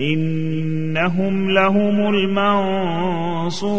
إنهم لهم المنصورون.